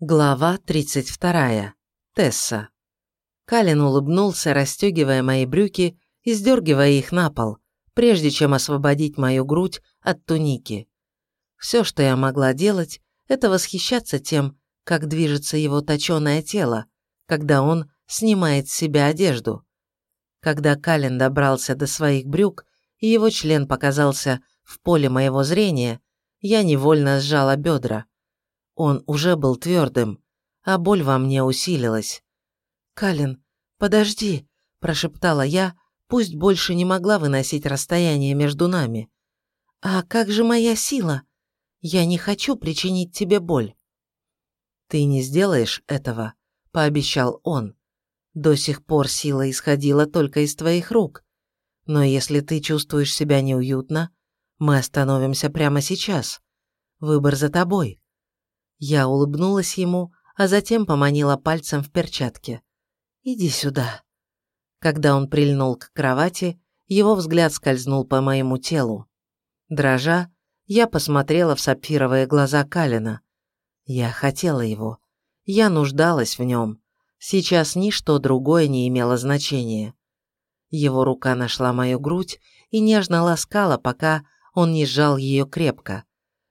Глава 32. Тесса. Калин улыбнулся, расстегивая мои брюки и сдергивая их на пол, прежде чем освободить мою грудь от туники. Все, что я могла делать, это восхищаться тем, как движется его точеное тело, когда он снимает с себя одежду. Когда Калин добрался до своих брюк, и его член показался в поле моего зрения, я невольно сжала бедра. Он уже был твердым, а боль во мне усилилась. «Калин, подожди», – прошептала я, пусть больше не могла выносить расстояние между нами. «А как же моя сила? Я не хочу причинить тебе боль». «Ты не сделаешь этого», – пообещал он. «До сих пор сила исходила только из твоих рук. Но если ты чувствуешь себя неуютно, мы остановимся прямо сейчас. Выбор за тобой. Я улыбнулась ему, а затем поманила пальцем в перчатке. «Иди сюда». Когда он прильнул к кровати, его взгляд скользнул по моему телу. Дрожа, я посмотрела в сапфировые глаза Калина. Я хотела его. Я нуждалась в нем. Сейчас ничто другое не имело значения. Его рука нашла мою грудь и нежно ласкала, пока он не сжал ее крепко.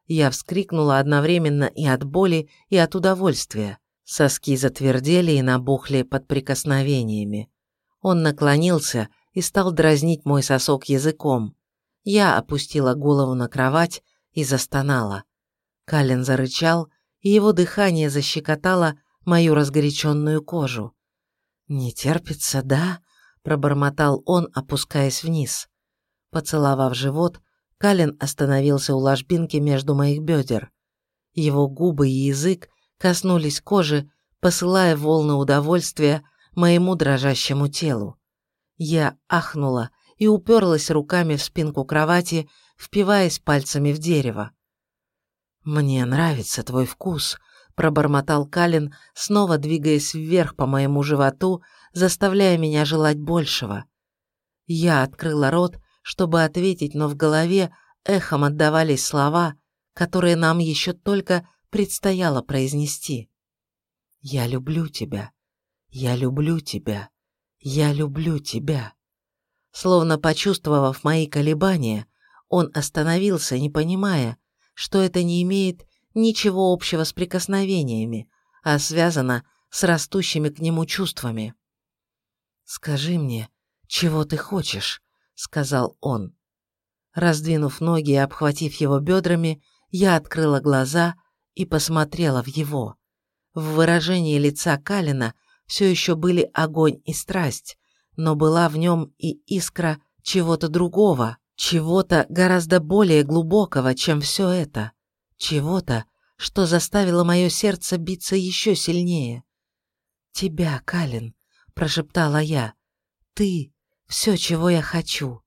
Я вскрикнула одновременно и от боли, и от удовольствия. Соски затвердели и набухли под прикосновениями. Он наклонился и стал дразнить мой сосок языком. Я опустила голову на кровать и застонала. Калин зарычал, и его дыхание защекотало мою разгоряченную кожу. «Не терпится, да?» – пробормотал он, опускаясь вниз. Поцеловав живот, Калин остановился у ложбинки между моих бедер. Его губы и язык коснулись кожи, посылая волны удовольствия моему дрожащему телу. Я ахнула и уперлась руками в спинку кровати, впиваясь пальцами в дерево. «Мне нравится твой вкус», – пробормотал Калин, снова двигаясь вверх по моему животу, заставляя меня желать большего. Я открыла рот, чтобы ответить, но в голове эхом отдавались слова, которые нам еще только предстояло произнести. «Я люблю тебя, я люблю тебя, я люблю тебя». Словно почувствовав мои колебания, он остановился, не понимая, что это не имеет ничего общего с прикосновениями, а связано с растущими к нему чувствами. «Скажи мне, чего ты хочешь?» Сказал он. Раздвинув ноги и обхватив его бедрами, я открыла глаза и посмотрела в его. В выражении лица Калина все еще были огонь и страсть, но была в нем и искра чего-то другого, чего-то гораздо более глубокого, чем все это, чего-то, что заставило мое сердце биться еще сильнее. «Тебя, Калин», – прошептала я, – «ты, все, чего я хочу».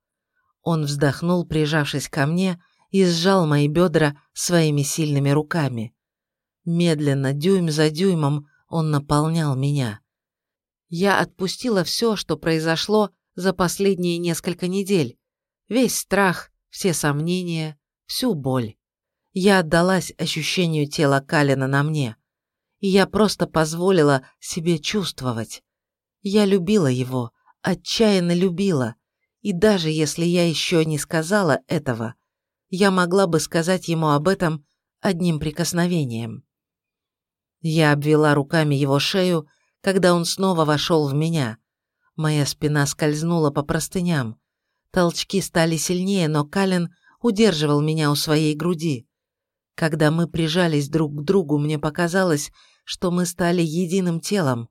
Он вздохнул, прижавшись ко мне, и сжал мои бедра своими сильными руками. Медленно, дюйм за дюймом, он наполнял меня. Я отпустила все, что произошло за последние несколько недель. Весь страх, все сомнения, всю боль. Я отдалась ощущению тела Калина на мне. И я просто позволила себе чувствовать. Я любила его, отчаянно любила, и даже если я еще не сказала этого, я могла бы сказать ему об этом одним прикосновением. Я обвела руками его шею, когда он снова вошел в меня. Моя спина скользнула по простыням. Толчки стали сильнее, но Калин удерживал меня у своей груди. Когда мы прижались друг к другу, мне показалось, что мы стали единым телом,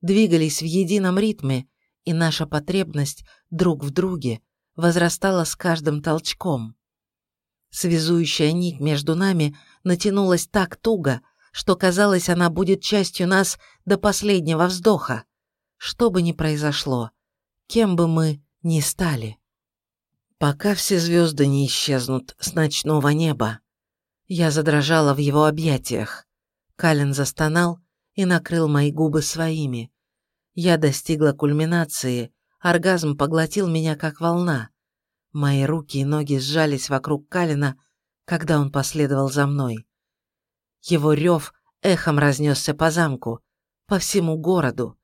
двигались в едином ритме, и наша потребность друг в друге возрастала с каждым толчком. Связующая нить между нами натянулась так туго, что казалось, она будет частью нас до последнего вздоха. Что бы ни произошло, кем бы мы ни стали. Пока все звезды не исчезнут с ночного неба. Я задрожала в его объятиях. Калин застонал и накрыл мои губы своими. Я достигла кульминации, оргазм поглотил меня как волна. Мои руки и ноги сжались вокруг Калина, когда он последовал за мной. Его рев эхом разнесся по замку, по всему городу.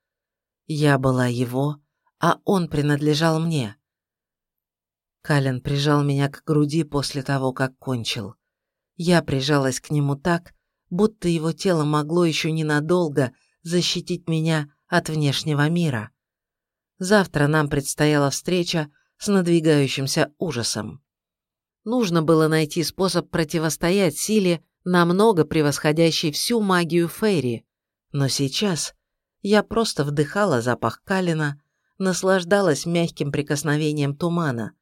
Я была его, а он принадлежал мне. Кален прижал меня к груди после того, как кончил. Я прижалась к нему так, будто его тело могло еще ненадолго защитить меня от внешнего мира. Завтра нам предстояла встреча с надвигающимся ужасом. Нужно было найти способ противостоять силе, намного превосходящей всю магию Фейри, но сейчас я просто вдыхала запах калина, наслаждалась мягким прикосновением тумана,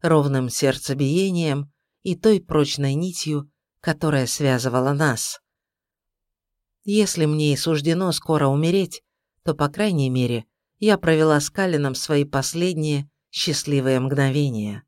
ровным сердцебиением и той прочной нитью, которая связывала нас. Если мне и суждено скоро умереть, то, по крайней мере, я провела с Калином свои последние счастливые мгновения.